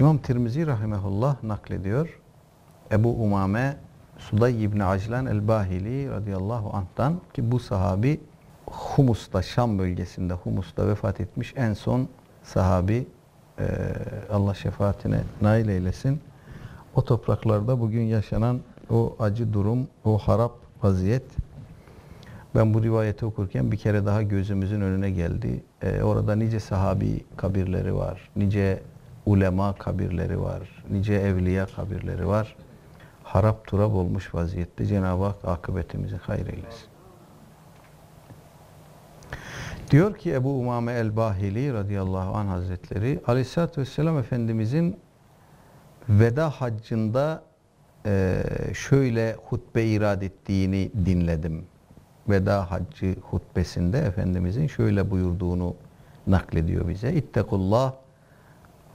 İmam Tirmizi rahimehullah naklediyor. Ebu Umame Suday İbni Aclan el-Bahili radıyallahu anh'tan ki bu sahabi Humus'ta, Şam bölgesinde Humus'ta vefat etmiş en son sahabi e, Allah şefaatine nail eylesin. O topraklarda bugün yaşanan o acı durum, o harap vaziyet ben bu rivayeti okurken bir kere daha gözümüzün önüne geldi. Ee, orada nice sahabi kabirleri var, nice ulema kabirleri var, nice evliya kabirleri var. Harap turab olmuş vaziyette Cenab-ı Hak akıbetimizi hayır eylesin. Diyor ki Ebu Umame el-Bahili radıyallahu anh hazretleri aleyhissalatü vesselam Efendimizin veda haccında e, şöyle hutbe irad ettiğini dinledim. Veda haccı hutbesinde Efendimizin şöyle buyurduğunu naklediyor bize. İttekullah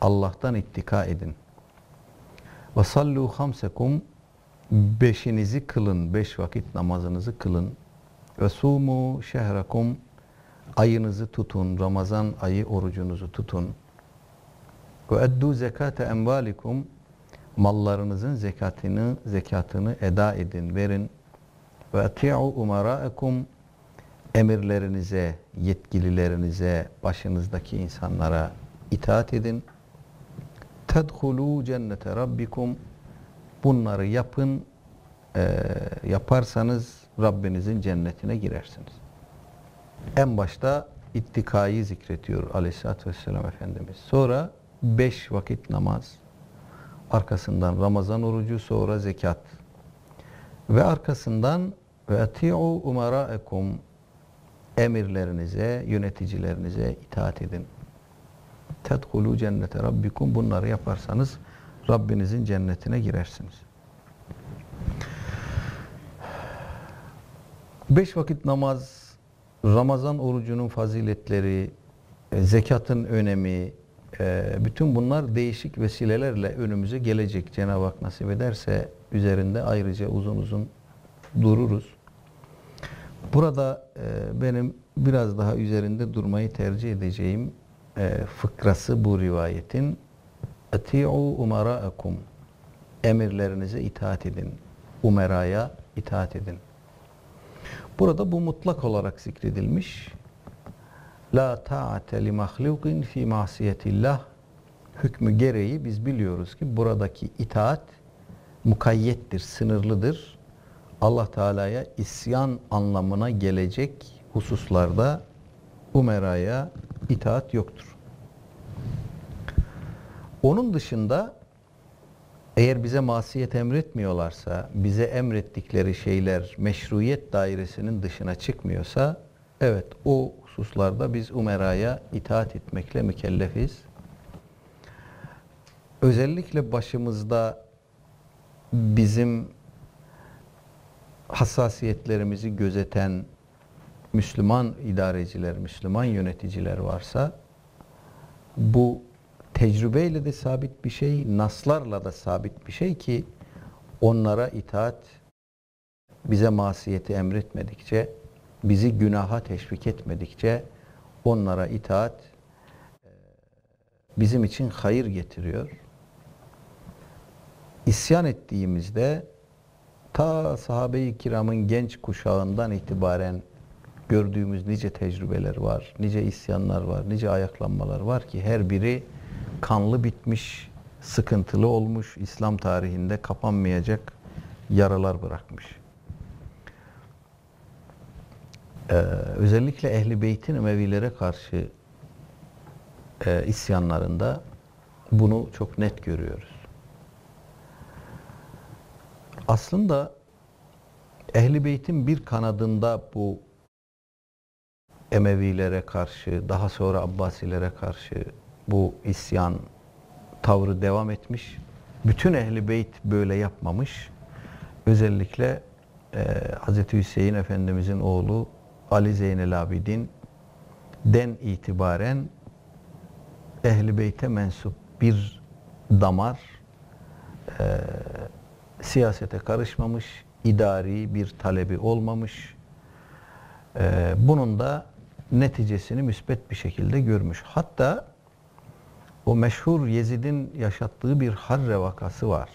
Allah'tan ittika edin. Ve sallu hamsekum beşinizi kılın, beş vakit namazınızı kılın. Ve sumu şehrakum ayınızı tutun, Ramazan ayı orucunuzu tutun. Ve eddu zekate envalikum mallarınızın zekatını zekatını eda edin, verin. Ve ati'u umara'ekum emirlerinize, yetkililerinize, başınızdaki insanlara itaat edin. Tedhulu cennete rabbikum bunları yapın, e, yaparsanız Rabbinizin cennetine girersiniz. En başta ittikayı zikretiyor aleyhissalatü vesselam Efendimiz. Sonra beş vakit namaz, arkasından Ramazan orucu, sonra zekat. Ve arkasından ve ati'u umara'ekum emirlerinize, yöneticilerinize itaat edin. Tedhulu cennete rabbikum bunları yaparsanız Rabbinizin cennetine girersiniz. Beş vakit namaz, Ramazan orucunun faziletleri, e, zekatın önemi, e, bütün bunlar değişik vesilelerle önümüze gelecek. Cenab-ı Hak nasip ederse üzerinde ayrıca uzun uzun dururuz. Burada e, benim biraz daha üzerinde durmayı tercih edeceğim fıkrası bu rivayetin Eti'u umara'akum emirlerinize itaat edin. Umeraya itaat edin. Burada bu mutlak olarak zikredilmiş. La ta'ate li mahlukin fi masiyetillah hükmü gereği biz biliyoruz ki buradaki itaat mukayyettir, sınırlıdır. Allah Teala'ya isyan anlamına gelecek hususlarda umeraya itaat yoktur. Onun dışında eğer bize masiyet emretmiyorlarsa, bize emrettikleri şeyler meşruiyet dairesinin dışına çıkmıyorsa, evet o hususlarda biz umeraya itaat etmekle mükellefiz. Özellikle başımızda bizim hassasiyetlerimizi gözeten Müslüman idareciler, Müslüman yöneticiler varsa bu tecrübeyle de sabit bir şey, naslarla da sabit bir şey ki onlara itaat bize masiyeti emretmedikçe, bizi günaha teşvik etmedikçe onlara itaat e, bizim için hayır getiriyor. İsyan ettiğimizde ta sahabe-i kiramın genç kuşağından itibaren gördüğümüz nice tecrübeler var, nice isyanlar var, nice ayaklanmalar var ki her biri kanlı bitmiş, sıkıntılı olmuş, İslam tarihinde kapanmayacak yaralar bırakmış. Ee, özellikle Ehli Beyt'in Emevilere karşı e, isyanlarında bunu çok net görüyoruz. Aslında Ehli Beyt'in bir kanadında bu Emevilere karşı, daha sonra Abbasilere karşı bu isyan tavrı devam etmiş. Bütün ehli beyt böyle yapmamış. Özellikle e, Hz. Hüseyin Efendimizin oğlu Ali Zeynel Abidin den itibaren ehli beyte mensup bir damar e, siyasete karışmamış, idari bir talebi olmamış. E, bunun da neticesini müsbet bir şekilde görmüş. Hatta O meşhur Yezid'in yaşattığı bir harre vakası var.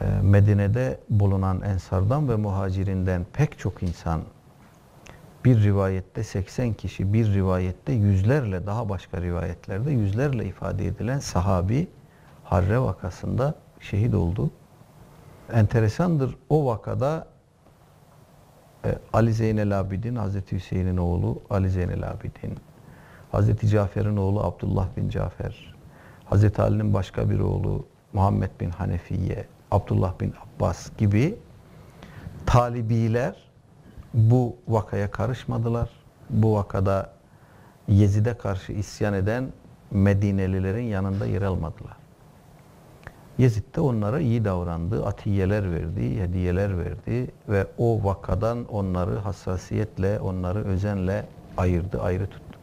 Ee, Medine'de bulunan ensardan ve muhacirinden pek çok insan bir rivayette 80 kişi, bir rivayette yüzlerle, daha başka rivayetlerde yüzlerle ifade edilen sahabi Harre vakasında şehit oldu. Enteresandır o vakada Ali Zeynel Abidin, Hazreti Hüseyin'in oğlu Ali Zeynel Abidin, Hazreti Cafer'in oğlu Abdullah bin Cafer, Hazreti Ali'nin başka bir oğlu Muhammed bin Hanefiye, Abdullah bin Abbas gibi talibiler bu vakaya karışmadılar. Bu vakada Yezid'e karşı isyan eden Medinelilerin yanında yer almadılar. Yezid de onlara iyi davrandı, atiyeler verdi, hediyeler verdi ve o vakadan onları hassasiyetle, onları özenle ayırdı, ayrı tuttu.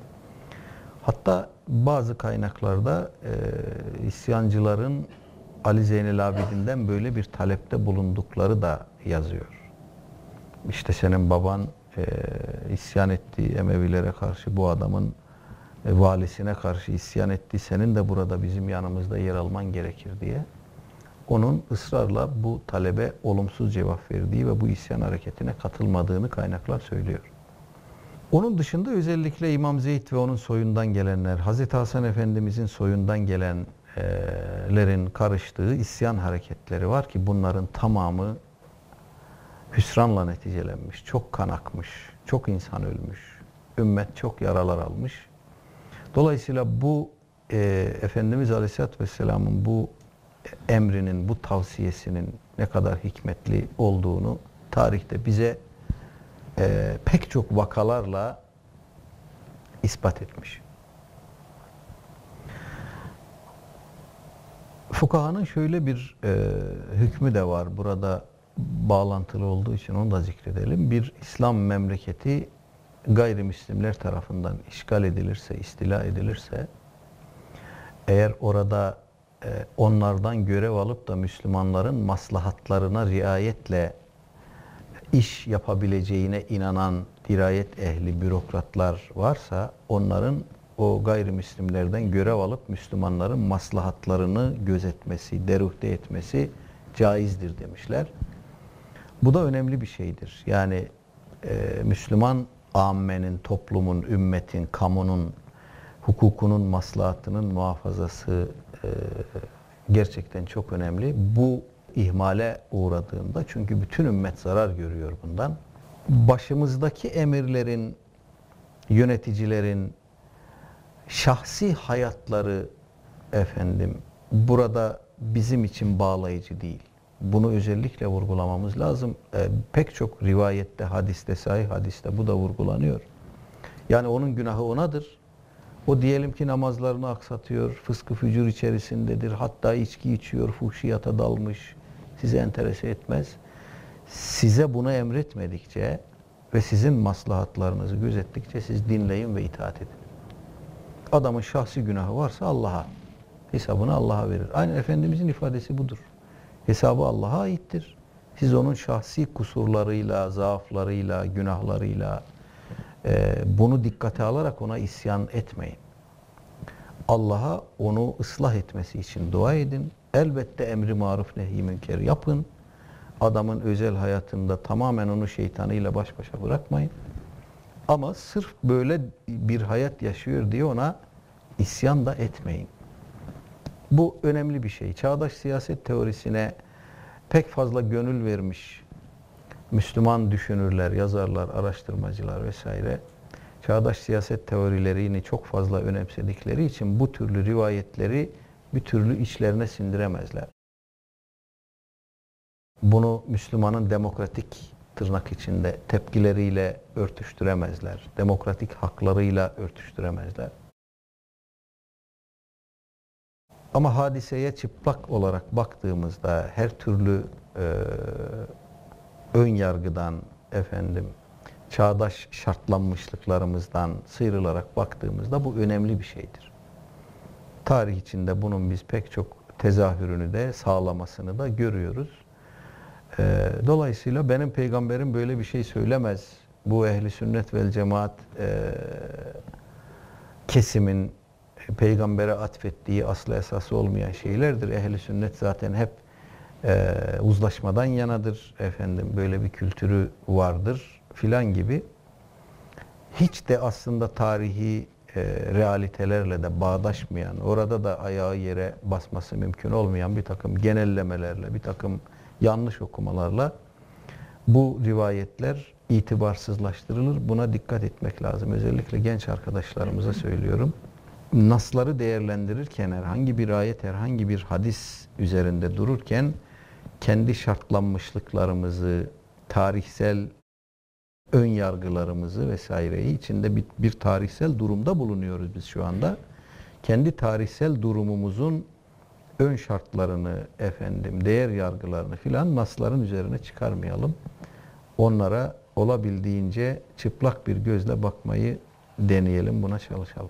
Hatta bazı kaynaklarda e, isyancıların Ali Zeynel Abidin'den böyle bir talepte bulundukları da yazıyor. İşte senin baban e, isyan etti Emevilere karşı bu adamın e, valisine karşı isyan etti. Senin de burada bizim yanımızda yer alman gerekir diye. Onun ısrarla bu talebe olumsuz cevap verdiği ve bu isyan hareketine katılmadığını kaynaklar söylüyor. Onun dışında özellikle İmam Zeyd ve onun soyundan gelenler, Hazreti Hasan Efendimizin soyundan gelenlerin karıştığı isyan hareketleri var ki bunların tamamı hüsranla neticelenmiş, çok kan akmış, çok insan ölmüş, ümmet çok yaralar almış. Dolayısıyla bu e, Efendimiz Aleyhisselatü Vesselam'ın bu emrinin, bu tavsiyesinin ne kadar hikmetli olduğunu tarihte bize e, pek çok vakalarla ispat etmiş. Fukahanın şöyle bir e, hükmü de var. Burada bağlantılı olduğu için onu da zikredelim. Bir İslam memleketi gayrimüslimler tarafından işgal edilirse, istila edilirse eğer orada onlardan görev alıp da Müslümanların maslahatlarına riayetle iş yapabileceğine inanan dirayet ehli bürokratlar varsa onların o gayrimüslimlerden görev alıp Müslümanların maslahatlarını gözetmesi, deruhte etmesi caizdir demişler. Bu da önemli bir şeydir. Yani e, Müslüman ammenin, toplumun, ümmetin, kamunun hukukunun, maslahatının muhafazası gerçekten çok önemli. Bu ihmale uğradığında çünkü bütün ümmet zarar görüyor bundan. Başımızdaki emirlerin, yöneticilerin şahsi hayatları efendim burada bizim için bağlayıcı değil. Bunu özellikle vurgulamamız lazım. E, pek çok rivayette, hadiste, sahih hadiste bu da vurgulanıyor. Yani onun günahı onadır. O diyelim ki namazlarını aksatıyor, fıskı fücur içerisindedir, hatta içki içiyor, fuhşiyata dalmış, sizi enterese etmez. Size bunu emretmedikçe ve sizin maslahatlarınızı gözettikçe siz dinleyin ve itaat edin. Adamın şahsi günahı varsa Allah'a, hesabını Allah'a verir. Aynı Efendimizin ifadesi budur. Hesabı Allah'a aittir. Siz onun şahsi kusurlarıyla, zaaflarıyla, günahlarıyla bunu dikkate alarak ona isyan etmeyin. Allah'a onu ıslah etmesi için dua edin. Elbette emri maruf nehi münker yapın. Adamın özel hayatında tamamen onu şeytanıyla baş başa bırakmayın. Ama sırf böyle bir hayat yaşıyor diye ona isyan da etmeyin. Bu önemli bir şey. Çağdaş siyaset teorisine pek fazla gönül vermiş Müslüman düşünürler, yazarlar, araştırmacılar vesaire çağdaş siyaset teorilerini çok fazla önemsedikleri için bu türlü rivayetleri bir türlü içlerine sindiremezler. Bunu Müslümanın demokratik tırnak içinde tepkileriyle örtüştüremezler. Demokratik haklarıyla örtüştüremezler. Ama hadiseye çıplak olarak baktığımızda her türlü e, ön yargıdan efendim çağdaş şartlanmışlıklarımızdan sıyrılarak baktığımızda bu önemli bir şeydir. Tarih içinde bunun biz pek çok tezahürünü de sağlamasını da görüyoruz. Ee, dolayısıyla benim peygamberim böyle bir şey söylemez. Bu ehli sünnet vel cemaat e, kesimin peygambere atfettiği aslı esası olmayan şeylerdir. Ehli sünnet zaten hep e, uzlaşmadan yanadır efendim böyle bir kültürü vardır filan gibi hiç de aslında tarihi e, realitelerle de bağdaşmayan, orada da ayağı yere basması mümkün olmayan bir takım genellemelerle, bir takım yanlış okumalarla bu rivayetler itibarsızlaştırılır. Buna dikkat etmek lazım. Özellikle genç arkadaşlarımıza söylüyorum. Nasları değerlendirirken herhangi bir ayet, herhangi bir hadis üzerinde dururken kendi şartlanmışlıklarımızı, tarihsel ön yargılarımızı vesaireyi içinde bir, bir tarihsel durumda bulunuyoruz biz şu anda. Kendi tarihsel durumumuzun ön şartlarını efendim, değer yargılarını filan nasların üzerine çıkarmayalım. Onlara olabildiğince çıplak bir gözle bakmayı deneyelim, buna çalışalım.